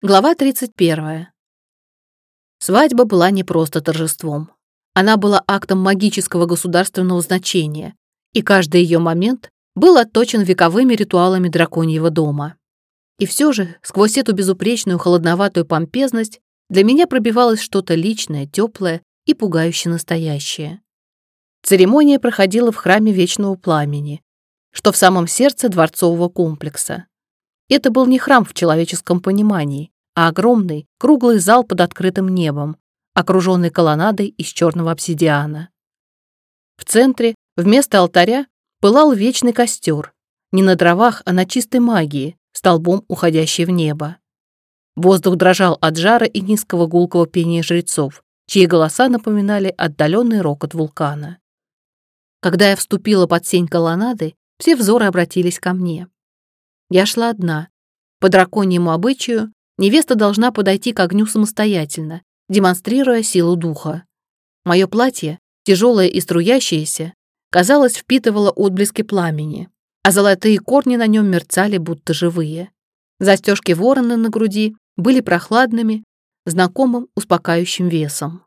Глава 31. Свадьба была не просто торжеством. Она была актом магического государственного значения, и каждый ее момент был отточен вековыми ритуалами драконьего дома. И все же, сквозь эту безупречную холодноватую помпезность, для меня пробивалось что-то личное, теплое и пугающе настоящее. Церемония проходила в храме Вечного Пламени, что в самом сердце дворцового комплекса. Это был не храм в человеческом понимании, а огромный, круглый зал под открытым небом, окруженный колоннадой из черного обсидиана. В центре, вместо алтаря, пылал вечный костер, не на дровах, а на чистой магии, столбом уходящий в небо. Воздух дрожал от жара и низкого гулкого пения жрецов, чьи голоса напоминали отдаленный рокот вулкана. Когда я вступила под сень колоннады, все взоры обратились ко мне. Я шла одна. По драконьему обычаю невеста должна подойти к огню самостоятельно, демонстрируя силу духа. Мое платье, тяжелое и струящееся, казалось, впитывало отблески пламени, а золотые корни на нем мерцали, будто живые. Застежки ворона на груди были прохладными, знакомым успокаивающим весом.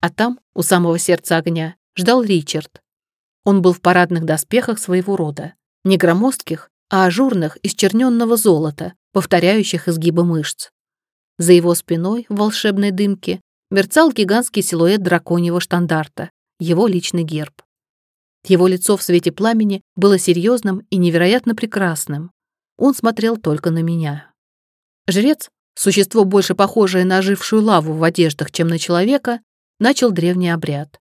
А там, у самого сердца огня, ждал Ричард. Он был в парадных доспехах своего рода, не громоздких, а ажурных из черненного золота, повторяющих изгибы мышц. За его спиной в волшебной дымке мерцал гигантский силуэт драконьего штандарта, его личный герб. Его лицо в свете пламени было серьезным и невероятно прекрасным. Он смотрел только на меня. Жрец, существо больше похожее на ожившую лаву в одеждах, чем на человека, начал древний обряд.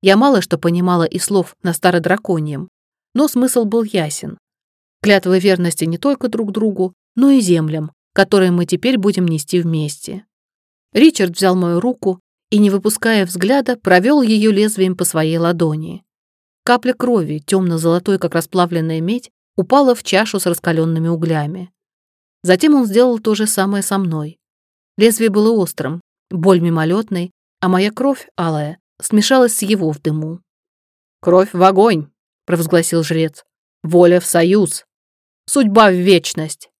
Я мало что понимала из слов на стародраконьем, но смысл был ясен клятвы верности не только друг другу, но и землям, которые мы теперь будем нести вместе. Ричард взял мою руку и, не выпуская взгляда, провел ее лезвием по своей ладони. Капля крови, темно-золотой, как расплавленная медь, упала в чашу с раскаленными углями. Затем он сделал то же самое со мной. Лезвие было острым, боль мимолетной, а моя кровь, алая, смешалась с его в дыму. «Кровь в огонь!» — провозгласил жрец. «Воля в союз!» Судьба в вечность.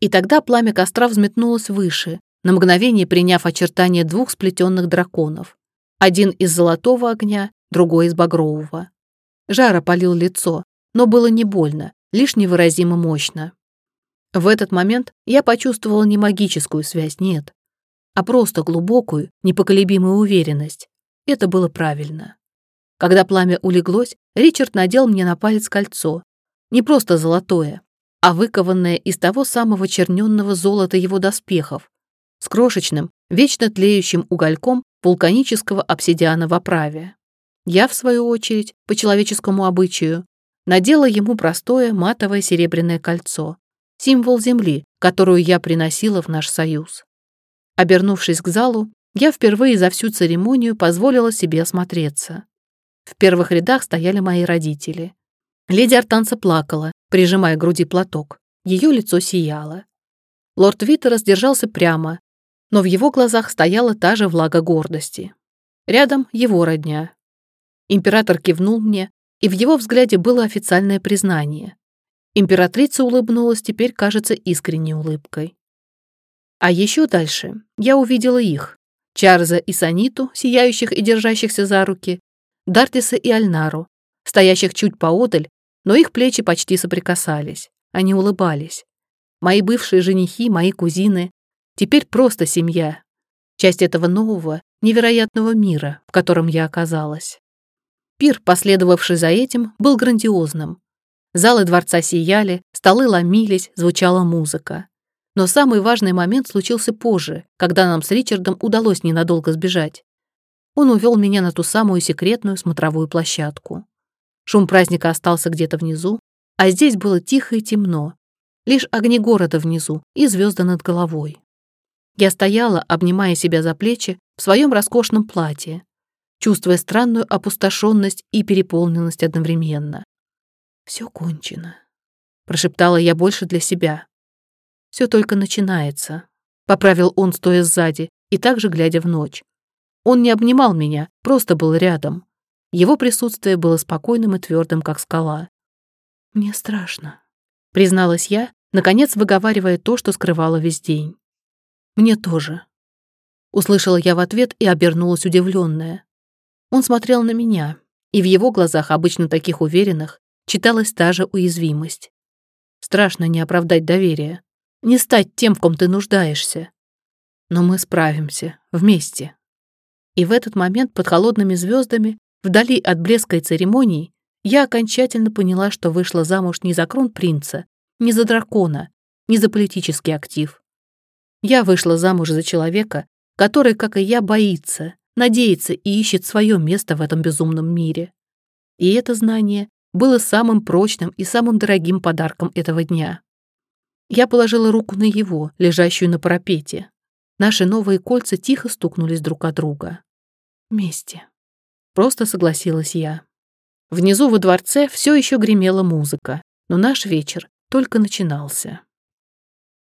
И тогда пламя костра взметнулось выше, на мгновение приняв очертания двух сплетенных драконов. Один из золотого огня, другой из багрового. Жар опалил лицо, но было не больно, лишь невыразимо мощно. В этот момент я почувствовала не магическую связь, нет, а просто глубокую, непоколебимую уверенность. Это было правильно. Когда пламя улеглось, Ричард надел мне на палец кольцо. Не просто золотое, а выкованное из того самого черненного золота его доспехов, с крошечным, вечно тлеющим угольком вулканического обсидиана в оправе. Я, в свою очередь, по человеческому обычаю, надела ему простое матовое серебряное кольцо, символ земли, которую я приносила в наш союз. Обернувшись к залу, я впервые за всю церемонию позволила себе осмотреться. В первых рядах стояли мои родители. Леди Артанца плакала, прижимая к груди платок. Ее лицо сияло. Лорд Виттер держался прямо, но в его глазах стояла та же влага гордости. Рядом его родня. Император кивнул мне, и в его взгляде было официальное признание. Императрица улыбнулась теперь, кажется, искренней улыбкой. А еще дальше я увидела их, Чарльза и Саниту, сияющих и держащихся за руки, Дартиса и Альнару, стоящих чуть поодаль но их плечи почти соприкасались. Они улыбались. Мои бывшие женихи, мои кузины. Теперь просто семья. Часть этого нового, невероятного мира, в котором я оказалась. Пир, последовавший за этим, был грандиозным. Залы дворца сияли, столы ломились, звучала музыка. Но самый важный момент случился позже, когда нам с Ричардом удалось ненадолго сбежать. Он увел меня на ту самую секретную смотровую площадку. Шум праздника остался где-то внизу, а здесь было тихо и темно. Лишь огни города внизу и звезды над головой. Я стояла, обнимая себя за плечи в своем роскошном платье, чувствуя странную опустошенность и переполненность одновременно. «Все кончено», — прошептала я больше для себя. «Все только начинается», — поправил он, стоя сзади и также глядя в ночь. Он не обнимал меня, просто был рядом. Его присутствие было спокойным и твердым, как скала. «Мне страшно», — призналась я, наконец выговаривая то, что скрывала весь день. Мне тоже. Услышала я в ответ и обернулась удивленная. Он смотрел на меня, и в его глазах, обычно таких уверенных, читалась та же уязвимость. Страшно не оправдать доверие, не стать тем, в ком ты нуждаешься. Но мы справимся, вместе. И в этот момент под холодными звездами, вдали от блеска и церемоний, я окончательно поняла, что вышла замуж не за кронпринца, не за дракона, не за политический актив. Я вышла замуж за человека, который, как и я, боится, надеется и ищет свое место в этом безумном мире. И это знание было самым прочным и самым дорогим подарком этого дня. Я положила руку на его, лежащую на парапете. Наши новые кольца тихо стукнулись друг от друга. «Вместе», — просто согласилась я. Внизу во дворце все еще гремела музыка, но наш вечер только начинался.